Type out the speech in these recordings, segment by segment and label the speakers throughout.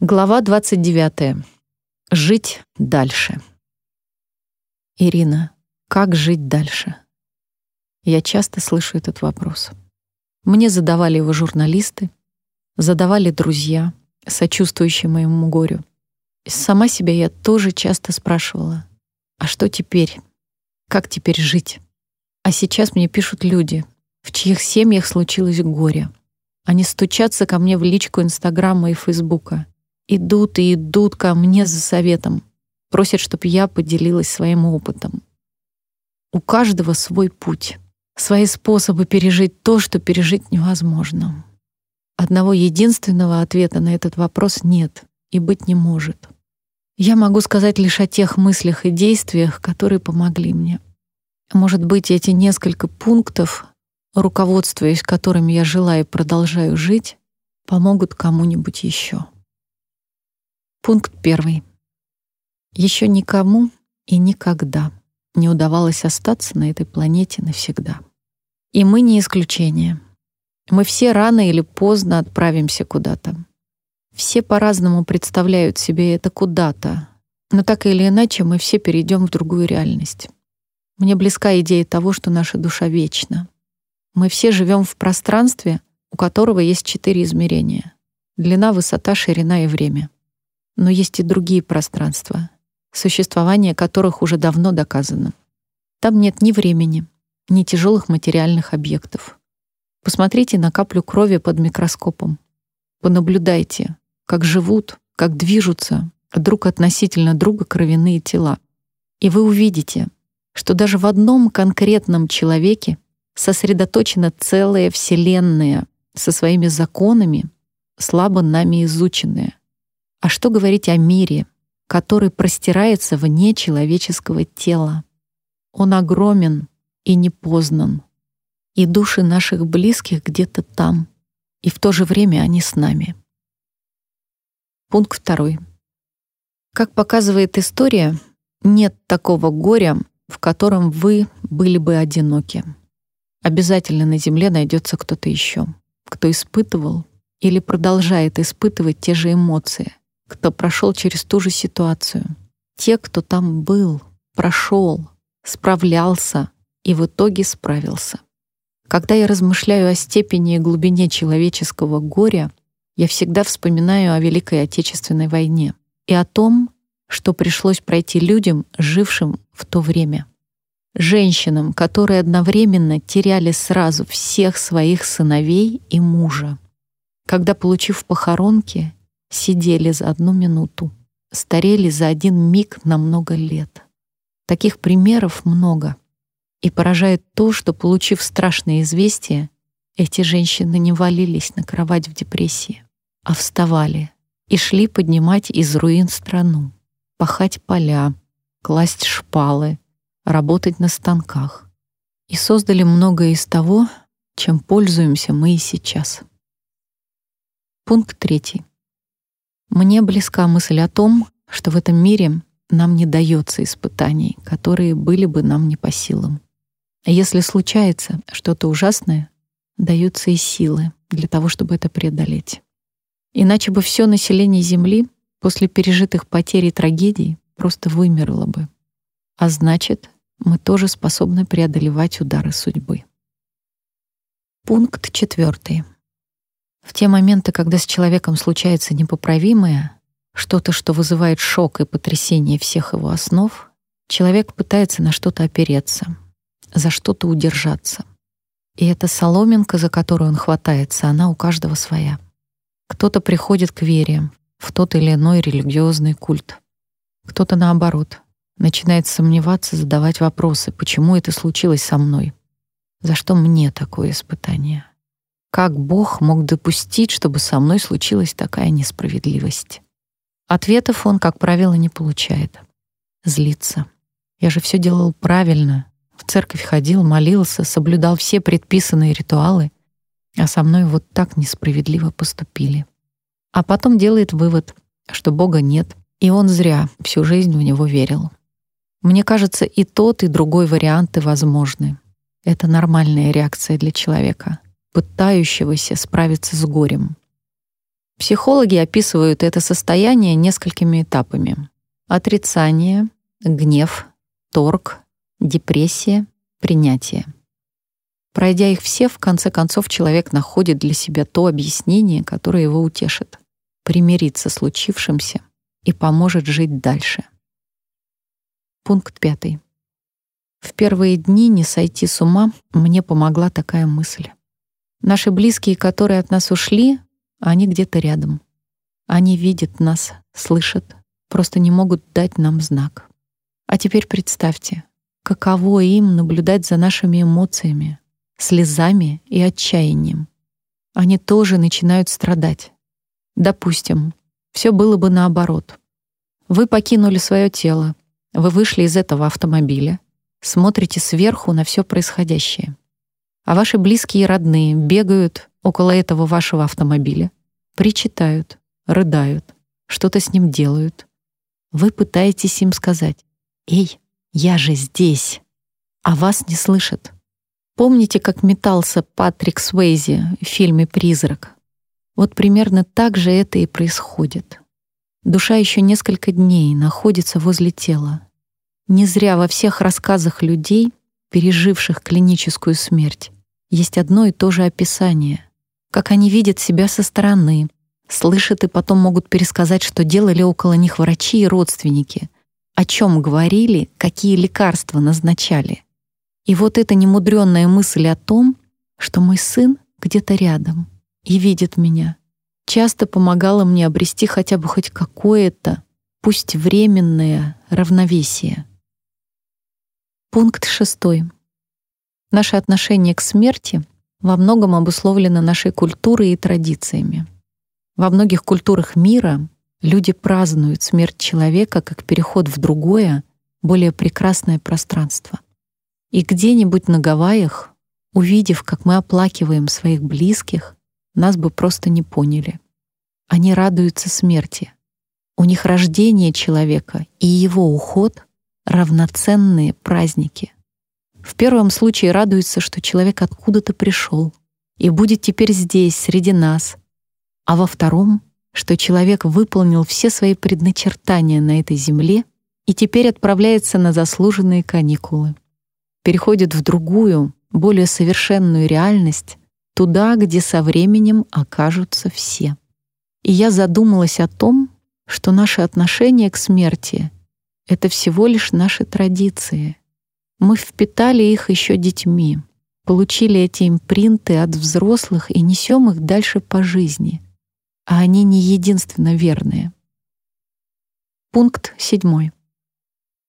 Speaker 1: Глава 29. Жить дальше. Ирина, как жить дальше? Я часто слышу этот вопрос. Мне задавали его журналисты, задавали друзья, сочувствующие моему горю. Сама себя я тоже часто спрашивала, а что теперь? Как теперь жить? А сейчас мне пишут люди, в чьих семьях случилось горе. Они стучатся ко мне в личку Инстаграма и Фейсбука идут и идут ко мне за советом, просят, чтобы я поделилась своим опытом. У каждого свой путь, свои способы пережить то, что пережить невозможно. Одного единственного ответа на этот вопрос нет и быть не может. Я могу сказать лишь о тех мыслях и действиях, которые помогли мне. Может быть, эти несколько пунктов, руководствуясь которыми я жила и продолжаю жить, помогут кому-нибудь еще. Пункт первый. Еще никому и никогда не удавалось остаться на этой планете навсегда. И мы не исключение. Мы все рано или поздно отправимся куда-то. Все по-разному представляют себе это куда-то, но так или иначе мы все перейдем в другую реальность. Мне близка идея того, что наша душа вечна. Мы все живем в пространстве, у которого есть четыре измерения — длина, высота, ширина и время. Но есть и другие пространства, существование которых уже давно доказано. Там нет ни времени, ни тяжелых материальных объектов. Посмотрите на каплю крови под микроскопом. Понаблюдайте, как живут, как движутся друг относительно друга кровяные тела. И вы увидите, что даже в одном конкретном человеке сосредоточена целая Вселенная со своими законами, слабо нами изученная — а что говорить о мире, который простирается вне человеческого тела? Он огромен и непознан. И души наших близких где-то там, и в то же время они с нами. Пункт второй. Как показывает история, нет такого горя, в котором вы были бы одиноки. Обязательно на Земле найдется кто-то еще, кто испытывал или продолжает испытывать те же эмоции — кто прошел через ту же ситуацию. Те, кто там был, прошел, справлялся и в итоге справился. Когда я размышляю о степени и глубине человеческого горя, я всегда вспоминаю о Великой Отечественной войне и о том, что пришлось пройти людям, жившим в то время. Женщинам, которые одновременно теряли сразу всех своих сыновей и мужа. Когда, получив похоронки, сидели за одну минуту, старели за один миг на много лет. Таких примеров много. И поражает то, что, получив страшное известие, эти женщины не валились на кровать в депрессии, а вставали и шли поднимать из руин страну, пахать поля, класть шпалы, работать на станках. И создали многое из того, чем пользуемся мы и сейчас. Пункт третий. Мне близка мысль о том, что в этом мире нам не дается испытаний, которые были бы нам не по силам. Если случается что-то ужасное, даются и силы для того, чтобы это преодолеть. Иначе бы все население Земли после пережитых потерь и трагедий просто вымерло бы. А значит, мы тоже способны преодолевать удары судьбы. Пункт четвертый. В те моменты, когда с человеком случается непоправимое, что-то, что вызывает шок и потрясение всех его основ, человек пытается на что-то опереться, за что-то удержаться. И эта соломинка, за которую он хватается, она у каждого своя. Кто-то приходит к вере в тот или иной религиозный культ. Кто-то, наоборот, начинает сомневаться, задавать вопросы, почему это случилось со мной, за что мне такое испытание. Как Бог мог допустить, чтобы со мной случилась такая несправедливость? Ответов он, как правило, не получает. Злится. Я же все делал правильно. В церковь ходил, молился, соблюдал все предписанные ритуалы, а со мной вот так несправедливо поступили. А потом делает вывод, что Бога нет, и он зря всю жизнь в него верил. Мне кажется, и тот, и другой варианты возможны. Это нормальная реакция для человека пытающегося справиться с горем. Психологи описывают это состояние несколькими этапами. Отрицание, гнев, торг, депрессия, принятие. Пройдя их все, в конце концов человек находит для себя то объяснение, которое его утешит, примириться с случившимся и поможет жить дальше. Пункт пятый. В первые дни не сойти с ума мне помогла такая мысль. Наши близкие, которые от нас ушли, они где-то рядом. Они видят нас, слышат, просто не могут дать нам знак. А теперь представьте, каково им наблюдать за нашими эмоциями, слезами и отчаянием. Они тоже начинают страдать. Допустим, все было бы наоборот. Вы покинули свое тело, вы вышли из этого автомобиля, смотрите сверху на все происходящее. А ваши близкие и родные бегают около этого вашего автомобиля, причитают, рыдают, что-то с ним делают. Вы пытаетесь им сказать «Эй, я же здесь!» А вас не слышат. Помните, как метался Патрик Свейзи в фильме «Призрак»? Вот примерно так же это и происходит. Душа еще несколько дней находится возле тела, не зря во всех рассказах людей, переживших клиническую смерть, есть одно и то же описание, как они видят себя со стороны, слышат и потом могут пересказать, что делали около них врачи и родственники, о чем говорили, какие лекарства назначали. И вот эта немудренная мысль о том, что мой сын где-то рядом и видит меня, часто помогала мне обрести хотя бы хоть какое-то, пусть временное, равновесие. Пункт шестой. Наше отношение к смерти во многом обусловлено нашей культурой и традициями. Во многих культурах мира люди празднуют смерть человека как переход в другое, более прекрасное пространство. И где-нибудь на Гавайях, увидев, как мы оплакиваем своих близких, нас бы просто не поняли. Они радуются смерти. У них рождение человека и его уход равноценные праздники. В первом случае радуется, что человек откуда-то пришел и будет теперь здесь, среди нас, а во втором, что человек выполнил все свои предначертания на этой земле и теперь отправляется на заслуженные каникулы. Переходит в другую, более совершенную реальность, туда, где со временем окажутся все. И я задумалась о том, что наше отношение к смерти это всего лишь наши традиции. Мы впитали их еще детьми, получили эти импринты от взрослых и несем их дальше по жизни. А они не единственно верные. Пункт седьмой.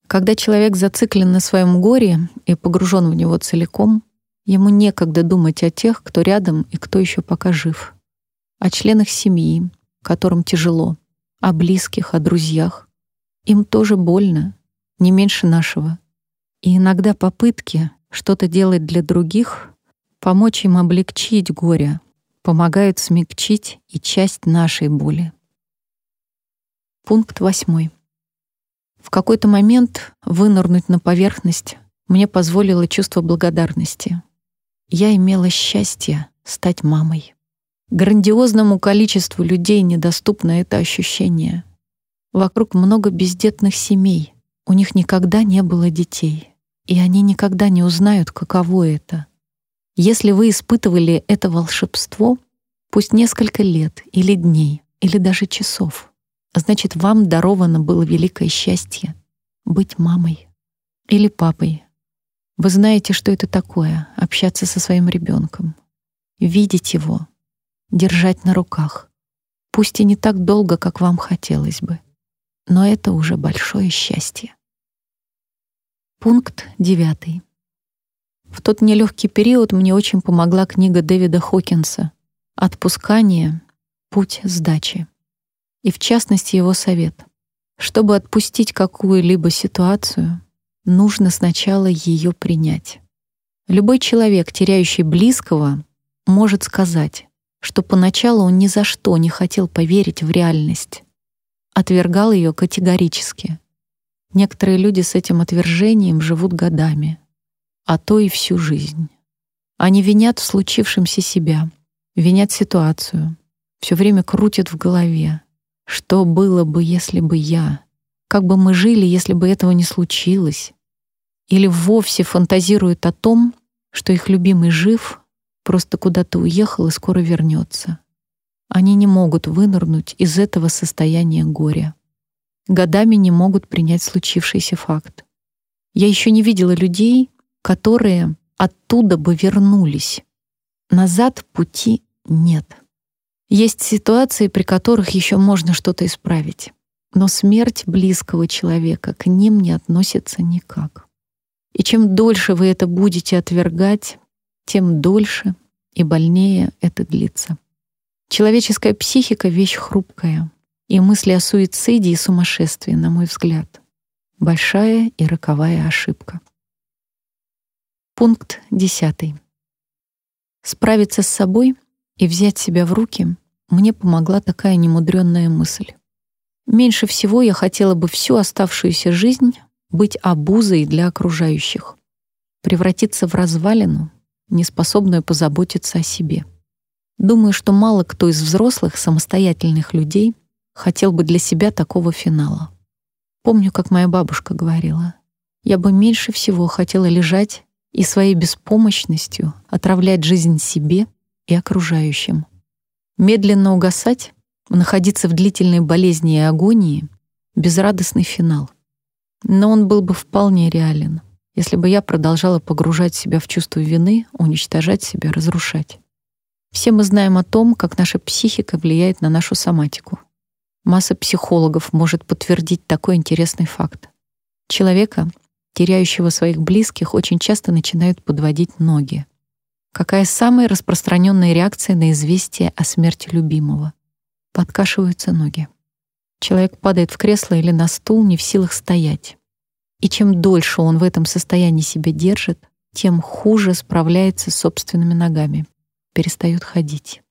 Speaker 1: Когда человек зациклен на своем горе и погружен в него целиком, ему некогда думать о тех, кто рядом и кто еще пока жив, о членах семьи, которым тяжело, о близких, о друзьях, им тоже больно, не меньше нашего. И иногда попытки что-то делать для других, помочь им облегчить горе, помогают смягчить и часть нашей боли. Пункт восьмой. В какой-то момент вынырнуть на поверхность мне позволило чувство благодарности. Я имела счастье стать мамой. Грандиозному количеству людей недоступно это ощущение — Вокруг много бездетных семей. У них никогда не было детей. И они никогда не узнают, каково это. Если вы испытывали это волшебство, пусть несколько лет или дней, или даже часов, значит, вам даровано было великое счастье быть мамой или папой. Вы знаете, что это такое — общаться со своим ребенком, видеть его, держать на руках, пусть и не так долго, как вам хотелось бы но это уже большое счастье. Пункт девятый. В тот нелегкий период мне очень помогла книга Дэвида Хокинса «Отпускание. Путь сдачи». И в частности его совет. Чтобы отпустить какую-либо ситуацию, нужно сначала ее принять. Любой человек, теряющий близкого, может сказать, что поначалу он ни за что не хотел поверить в реальность, отвергал ее категорически. Некоторые люди с этим отвержением живут годами, а то и всю жизнь. Они винят в случившемся себя, винят ситуацию, все время крутит в голове. Что было бы, если бы я? Как бы мы жили, если бы этого не случилось? Или вовсе фантазирует о том, что их любимый жив, просто куда-то уехал и скоро вернется. Они не могут вынырнуть из этого состояния горя. Годами не могут принять случившийся факт. Я еще не видела людей, которые оттуда бы вернулись. Назад пути нет. Есть ситуации, при которых еще можно что-то исправить, но смерть близкого человека к ним не относится никак. И чем дольше вы это будете отвергать, тем дольше и больнее это длится. Человеческая психика — вещь хрупкая, и мысли о суициде и сумасшествии, на мой взгляд, большая и роковая ошибка. Пункт десятый. Справиться с собой и взять себя в руки мне помогла такая немудренная мысль. Меньше всего я хотела бы всю оставшуюся жизнь быть обузой для окружающих, превратиться в развалину, неспособную позаботиться о себе. Думаю, что мало кто из взрослых, самостоятельных людей хотел бы для себя такого финала. Помню, как моя бабушка говорила, я бы меньше всего хотела лежать и своей беспомощностью отравлять жизнь себе и окружающим. Медленно угасать, находиться в длительной болезни и агонии — безрадостный финал. Но он был бы вполне реален, если бы я продолжала погружать себя в чувство вины, уничтожать себя, разрушать. Все мы знаем о том, как наша психика влияет на нашу соматику. Масса психологов может подтвердить такой интересный факт. Человека, теряющего своих близких, очень часто начинают подводить ноги. Какая самая распространенная реакция на известие о смерти любимого? Подкашиваются ноги. Человек падает в кресло или на стул, не в силах стоять. И чем дольше он в этом состоянии себя держит, тем хуже справляется с собственными ногами перестают ходить.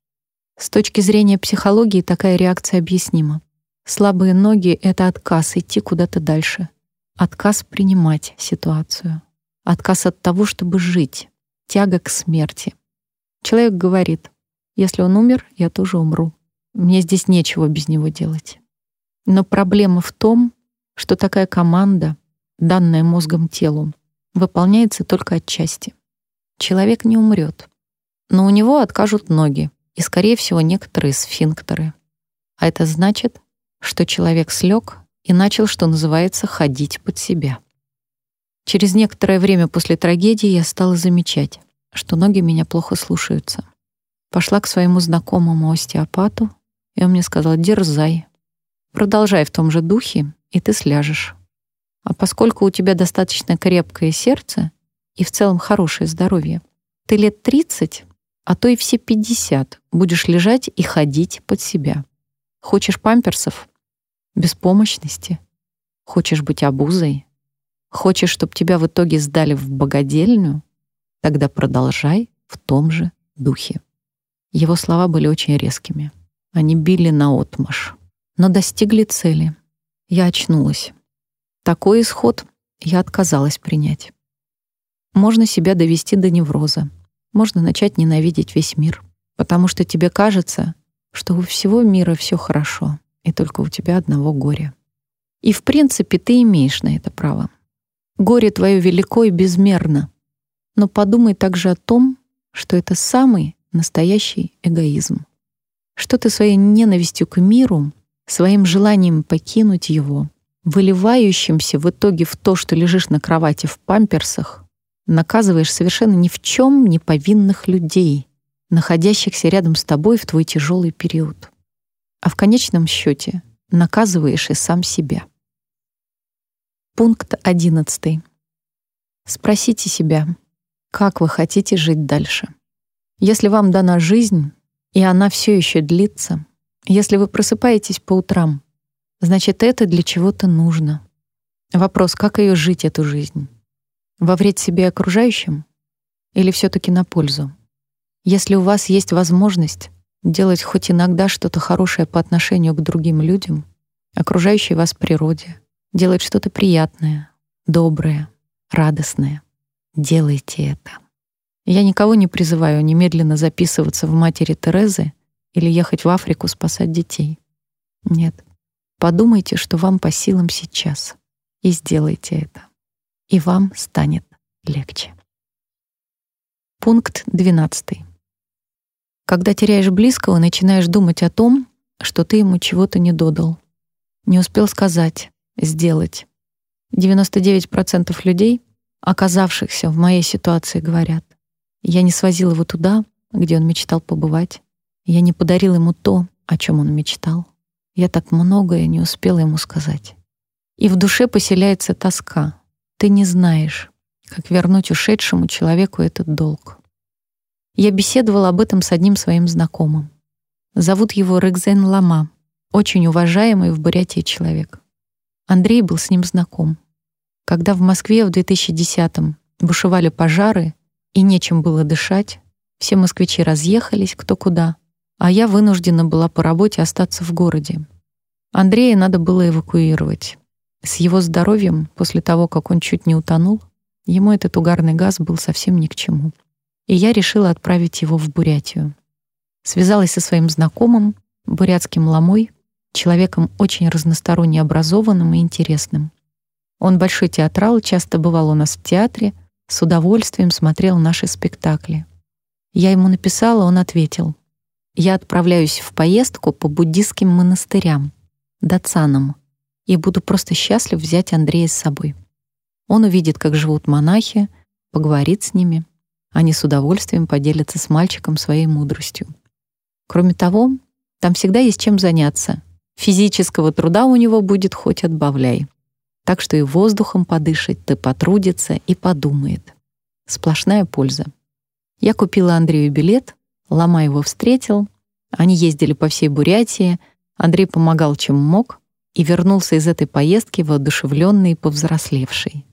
Speaker 1: С точки зрения психологии такая реакция объяснима. Слабые ноги — это отказ идти куда-то дальше. Отказ принимать ситуацию. Отказ от того, чтобы жить. Тяга к смерти. Человек говорит, если он умер, я тоже умру. Мне здесь нечего без него делать. Но проблема в том, что такая команда, данная мозгом телу, выполняется только отчасти. Человек не умрет но у него откажут ноги и, скорее всего, некоторые сфинктеры. А это значит, что человек слег и начал, что называется, ходить под себя. Через некоторое время после трагедии я стала замечать, что ноги меня плохо слушаются. Пошла к своему знакомому остеопату, и он мне сказал «Дерзай, продолжай в том же духе, и ты сляжешь. А поскольку у тебя достаточно крепкое сердце и в целом хорошее здоровье, ты лет 30 а то и все 50 будешь лежать и ходить под себя. Хочешь памперсов? Беспомощности? Хочешь быть обузой? Хочешь, чтобы тебя в итоге сдали в богадельню? Тогда продолжай в том же духе. Его слова были очень резкими. Они били на отмаш, но достигли цели. Я очнулась. Такой исход я отказалась принять. Можно себя довести до невроза, можно начать ненавидеть весь мир, потому что тебе кажется, что у всего мира все хорошо, и только у тебя одного горя. И в принципе ты имеешь на это право. Горе твое велико и безмерно. Но подумай также о том, что это самый настоящий эгоизм. Что ты своей ненавистью к миру, своим желанием покинуть его, выливающимся в итоге в то, что лежишь на кровати в памперсах, наказываешь совершенно ни в чем не повинных людей, находящихся рядом с тобой в твой тяжелый период. А в конечном счете наказываешь и сам себя. Пункт 11. Спросите себя, как вы хотите жить дальше. Если вам дана жизнь, и она все еще длится, если вы просыпаетесь по утрам, значит, это для чего-то нужно. Вопрос, как ее жить, эту жизнь? Во вред себе и окружающим? Или все таки на пользу? Если у вас есть возможность делать хоть иногда что-то хорошее по отношению к другим людям, окружающей вас природе, делать что-то приятное, доброе, радостное, делайте это. Я никого не призываю немедленно записываться в матери Терезы или ехать в Африку спасать детей. Нет. Подумайте, что вам по силам сейчас, и сделайте это. И вам станет легче. Пункт 12. Когда теряешь близкого, начинаешь думать о том, что ты ему чего-то не додал. Не успел сказать, сделать. 99% людей, оказавшихся в моей ситуации, говорят, я не свозил его туда, где он мечтал побывать. Я не подарил ему то, о чем он мечтал. Я так многое не успела ему сказать. И в душе поселяется тоска. Ты не знаешь, как вернуть ушедшему человеку этот долг. Я беседовала об этом с одним своим знакомым. Зовут его Рекзен Лама, очень уважаемый в Бурятии человек. Андрей был с ним знаком. Когда в Москве в 2010-м бушевали пожары и нечем было дышать, все москвичи разъехались кто куда, а я вынуждена была по работе остаться в городе. Андрея надо было эвакуировать. С его здоровьем, после того, как он чуть не утонул, ему этот угарный газ был совсем ни к чему. И я решила отправить его в Бурятию. Связалась со своим знакомым, бурятским ламой, человеком очень разносторонне образованным и интересным. Он большой театрал, часто бывал у нас в театре, с удовольствием смотрел наши спектакли. Я ему написала, он ответил. «Я отправляюсь в поездку по буддистским монастырям, дацанам, и буду просто счастлив взять Андрея с собой. Он увидит, как живут монахи, поговорит с ними. Они с удовольствием поделятся с мальчиком своей мудростью. Кроме того, там всегда есть чем заняться. Физического труда у него будет хоть отбавляй. Так что и воздухом подышать, ты потрудится и подумает. Сплошная польза. Я купила Андрею билет, Лома его встретил. Они ездили по всей Бурятии. Андрей помогал, чем мог, и вернулся из этой поездки воодушевленный и повзрослевший.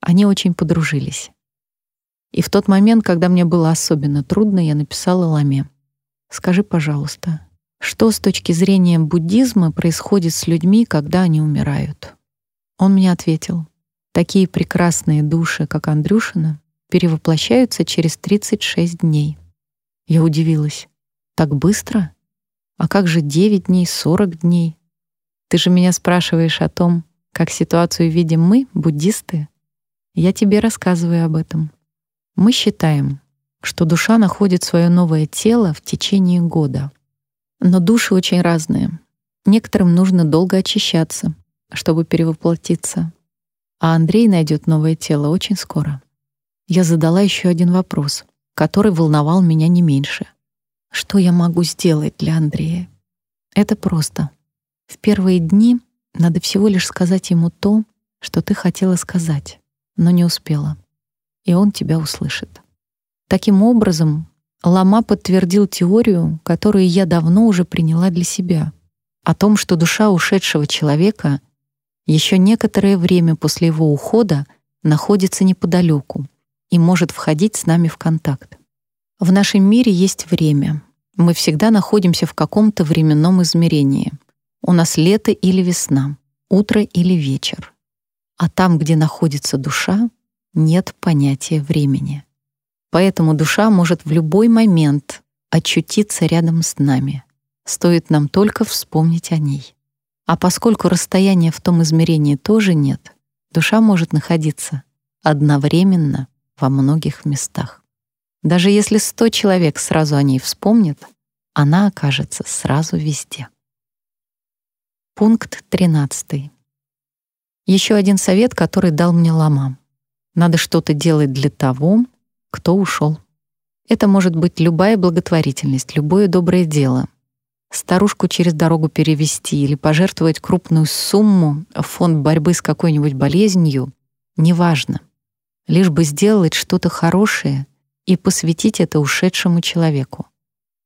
Speaker 1: Они очень подружились. И в тот момент, когда мне было особенно трудно, я написала Ламе. «Скажи, пожалуйста, что с точки зрения буддизма происходит с людьми, когда они умирают?» Он мне ответил. «Такие прекрасные души, как Андрюшина, перевоплощаются через 36 дней. Я удивилась. Так быстро? А как же 9 дней, 40 дней? Ты же меня спрашиваешь о том, как ситуацию видим мы, буддисты. Я тебе рассказываю об этом. Мы считаем, что душа находит свое новое тело в течение года. Но души очень разные. Некоторым нужно долго очищаться, чтобы перевоплотиться. А Андрей найдет новое тело очень скоро я задала еще один вопрос, который волновал меня не меньше. Что я могу сделать для Андрея? Это просто. В первые дни надо всего лишь сказать ему то, что ты хотела сказать, но не успела. И он тебя услышит. Таким образом, Лама подтвердил теорию, которую я давно уже приняла для себя, о том, что душа ушедшего человека еще некоторое время после его ухода находится неподалеку, и может входить с нами в контакт. В нашем мире есть время. Мы всегда находимся в каком-то временном измерении. У нас лето или весна, утро или вечер. А там, где находится душа, нет понятия времени. Поэтому душа может в любой момент очутиться рядом с нами. Стоит нам только вспомнить о ней. А поскольку расстояния в том измерении тоже нет, душа может находиться одновременно во многих местах. Даже если сто человек сразу о ней вспомнят, она окажется сразу везде. Пункт 13. Еще один совет, который дал мне Лама. Надо что-то делать для того, кто ушел. Это может быть любая благотворительность, любое доброе дело. Старушку через дорогу перевести или пожертвовать крупную сумму в фонд борьбы с какой-нибудь болезнью — неважно лишь бы сделать что-то хорошее и посвятить это ушедшему человеку.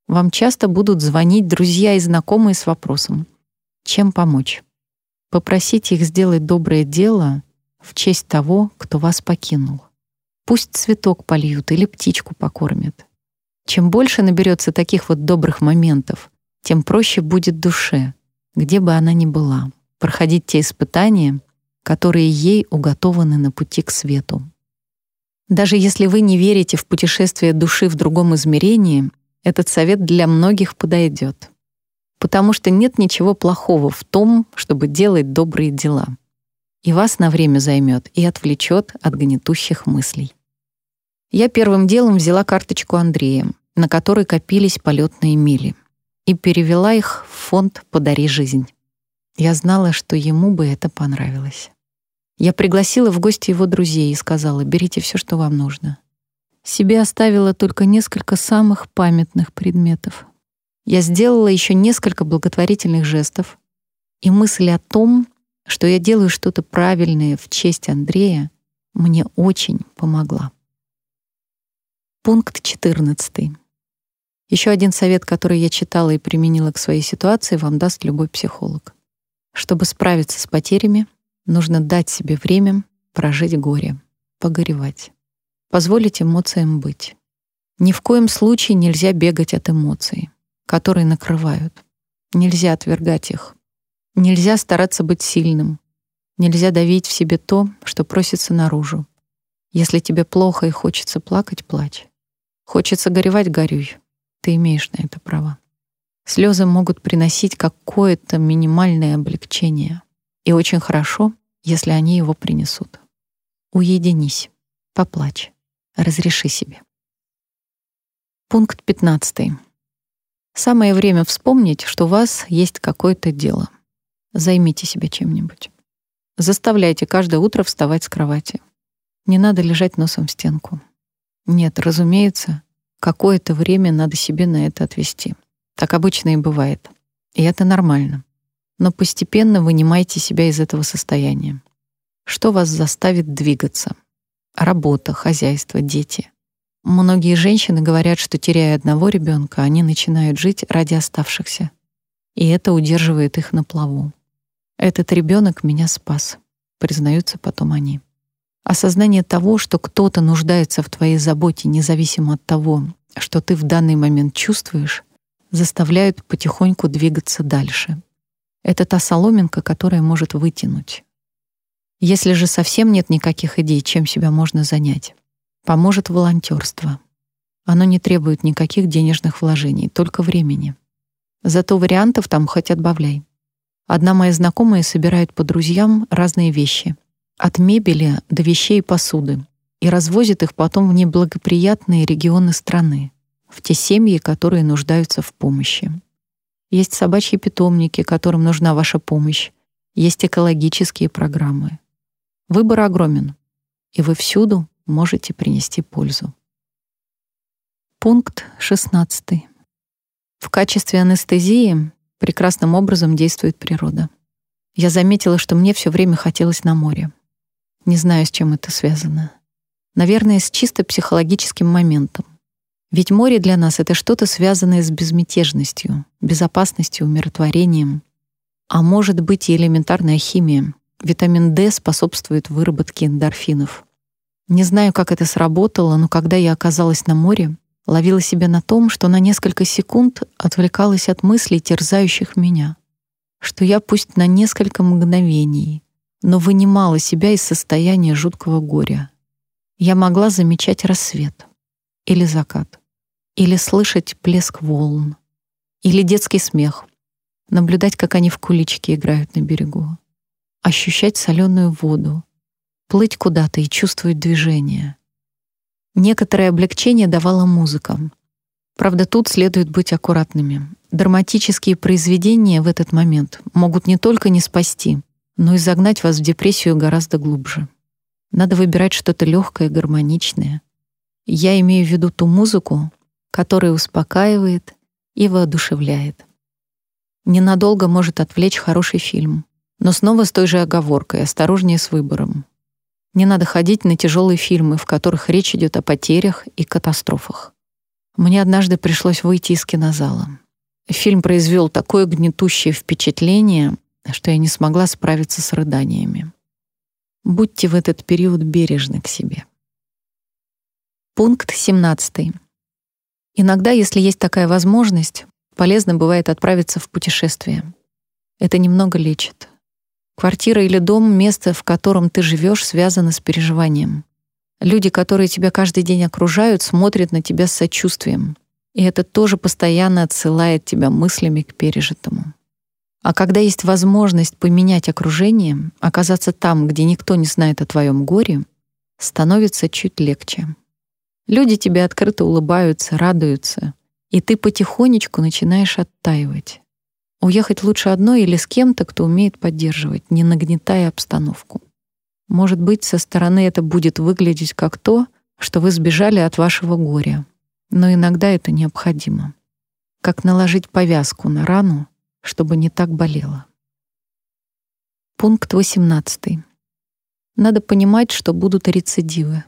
Speaker 1: Вам часто будут звонить друзья и знакомые с вопросом «Чем помочь?». Попросите их сделать доброе дело в честь того, кто вас покинул. Пусть цветок польют или птичку покормят. Чем больше наберется таких вот добрых моментов, тем проще будет душе, где бы она ни была, проходить те испытания, которые ей уготованы на пути к свету. Даже если вы не верите в путешествие души в другом измерении, Этот совет для многих подойдет. Потому что нет ничего плохого в том, чтобы делать добрые дела. И вас на время займет и отвлечет от гнетущих мыслей. Я первым делом взяла карточку Андрея, на которой копились полетные мили, и перевела их в фонд «Подари жизнь». Я знала, что ему бы это понравилось. Я пригласила в гости его друзей и сказала, берите все, что вам нужно. Себе оставила только несколько самых памятных предметов. Я сделала еще несколько благотворительных жестов, и мысль о том, что я делаю что-то правильное в честь Андрея, мне очень помогла. Пункт 14. Еще один совет, который я читала и применила к своей ситуации, вам даст любой психолог. Чтобы справиться с потерями, Нужно дать себе время прожить горе, погоревать. Позволить эмоциям быть. Ни в коем случае нельзя бегать от эмоций, которые накрывают. Нельзя отвергать их. Нельзя стараться быть сильным. Нельзя давить в себе то, что просится наружу. Если тебе плохо и хочется плакать, плачь. Хочется горевать, горюй. Ты имеешь на это право. Слезы могут приносить какое-то минимальное облегчение. И очень хорошо, если они его принесут. Уединись, поплачь, разреши себе. Пункт 15. Самое время вспомнить, что у вас есть какое-то дело. Займите себя чем-нибудь. Заставляйте каждое утро вставать с кровати. Не надо лежать носом в стенку. Нет, разумеется, какое-то время надо себе на это отвести. Так обычно и бывает. И это нормально но постепенно вынимайте себя из этого состояния. Что вас заставит двигаться? Работа, хозяйство, дети. Многие женщины говорят, что теряя одного ребенка, они начинают жить ради оставшихся. И это удерживает их на плаву. Этот ребенок меня спас, признаются потом они. Осознание того, что кто-то нуждается в твоей заботе, независимо от того, что ты в данный момент чувствуешь, заставляют потихоньку двигаться дальше. Это та соломинка, которая может вытянуть. Если же совсем нет никаких идей, чем себя можно занять, поможет волонтерство. Оно не требует никаких денежных вложений, только времени. Зато вариантов там хоть отбавляй. Одна моя знакомая собирает по друзьям разные вещи, от мебели до вещей и посуды, и развозит их потом в неблагоприятные регионы страны, в те семьи, которые нуждаются в помощи. Есть собачьи питомники, которым нужна ваша помощь. Есть экологические программы. Выбор огромен, и вы всюду можете принести пользу. Пункт 16. В качестве анестезии прекрасным образом действует природа. Я заметила, что мне все время хотелось на море. Не знаю, с чем это связано. Наверное, с чисто психологическим моментом. Ведь море для нас — это что-то связанное с безмятежностью, безопасностью, умиротворением. А может быть и элементарная химия. Витамин D способствует выработке эндорфинов. Не знаю, как это сработало, но когда я оказалась на море, ловила себя на том, что на несколько секунд отвлекалась от мыслей, терзающих меня. Что я пусть на несколько мгновений, но вынимала себя из состояния жуткого горя. Я могла замечать рассвет или закат или слышать плеск волн, или детский смех, наблюдать, как они в кулички играют на берегу, ощущать соленую воду, плыть куда-то и чувствовать движение. Некоторое облегчение давала музыка. Правда, тут следует быть аккуратными. Драматические произведения в этот момент могут не только не спасти, но и загнать вас в депрессию гораздо глубже. Надо выбирать что-то легкое, гармоничное. Я имею в виду ту музыку, который успокаивает и воодушевляет. Ненадолго может отвлечь хороший фильм, но снова с той же оговоркой, осторожнее с выбором. Не надо ходить на тяжелые фильмы, в которых речь идет о потерях и катастрофах. Мне однажды пришлось выйти из кинозала. Фильм произвел такое гнетущее впечатление, что я не смогла справиться с рыданиями. Будьте в этот период бережны к себе. Пункт 17. Иногда, если есть такая возможность, полезно бывает отправиться в путешествие. Это немного лечит. Квартира или дом — место, в котором ты живешь, связано с переживанием. Люди, которые тебя каждый день окружают, смотрят на тебя с сочувствием. И это тоже постоянно отсылает тебя мыслями к пережитому. А когда есть возможность поменять окружение, оказаться там, где никто не знает о твоем горе, становится чуть легче. Люди тебе открыто улыбаются, радуются, и ты потихонечку начинаешь оттаивать. Уехать лучше одной или с кем-то, кто умеет поддерживать, не нагнетая обстановку. Может быть, со стороны это будет выглядеть как то, что вы сбежали от вашего горя. Но иногда это необходимо. Как наложить повязку на рану, чтобы не так болело. Пункт 18. Надо понимать, что будут рецидивы.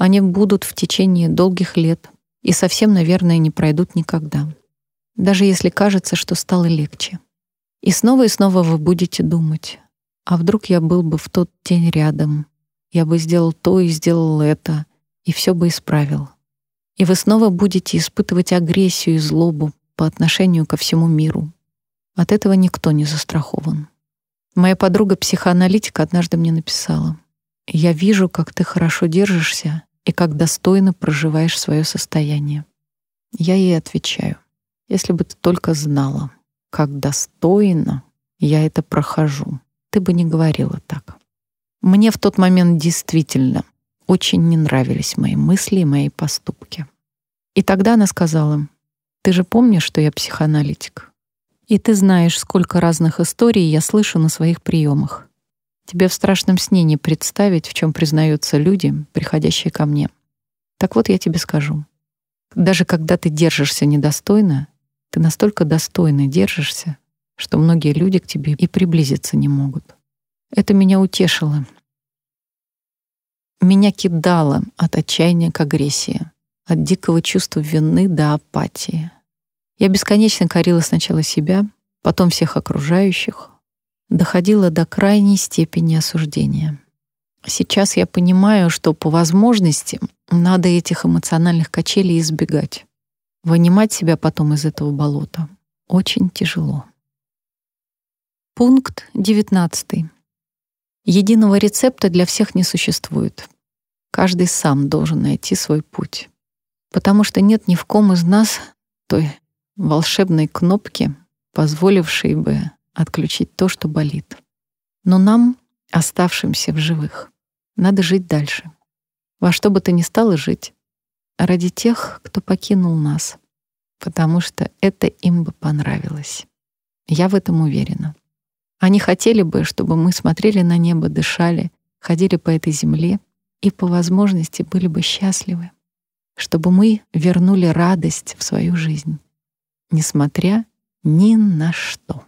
Speaker 1: Они будут в течение долгих лет и совсем, наверное, не пройдут никогда даже если кажется, что стало легче. И снова и снова вы будете думать, а вдруг я был бы в тот день рядом, я бы сделал то и сделал это, и все бы исправил. И вы снова будете испытывать агрессию и злобу по отношению ко всему миру. От этого никто не застрахован. Моя подруга-психоаналитик однажды мне написала, «Я вижу, как ты хорошо держишься и как достойно проживаешь свое состояние». Я ей отвечаю, если бы ты только знала, как достойно я это прохожу, ты бы не говорила так. Мне в тот момент действительно очень не нравились мои мысли и мои поступки. И тогда она сказала, «Ты же помнишь, что я психоаналитик? И ты знаешь, сколько разных историй я слышу на своих приемах. Тебе в страшном сне не представить, в чем признаются люди, приходящие ко мне. Так вот я тебе скажу. Даже когда ты держишься недостойно, ты настолько достойно держишься, что многие люди к тебе и приблизиться не могут. Это меня утешило. Меня кидало от отчаяния к агрессии, от дикого чувства вины до апатии. Я бесконечно корила сначала себя, потом всех окружающих, доходила до крайней степени осуждения. Сейчас я понимаю, что по возможности надо этих эмоциональных качелей избегать. Вынимать себя потом из этого болота очень тяжело. Пункт 19. Единого рецепта для всех не существует. Каждый сам должен найти свой путь. Потому что нет ни в ком из нас той волшебной кнопки, позволившей бы отключить то, что болит. Но нам, оставшимся в живых, надо жить дальше. Во что бы то ни стало жить, ради тех, кто покинул нас, потому что это им бы понравилось. Я в этом уверена. Они хотели бы, чтобы мы смотрели на небо, дышали, ходили по этой земле и по возможности были бы счастливы, чтобы мы вернули радость в свою жизнь, несмотря ни на что.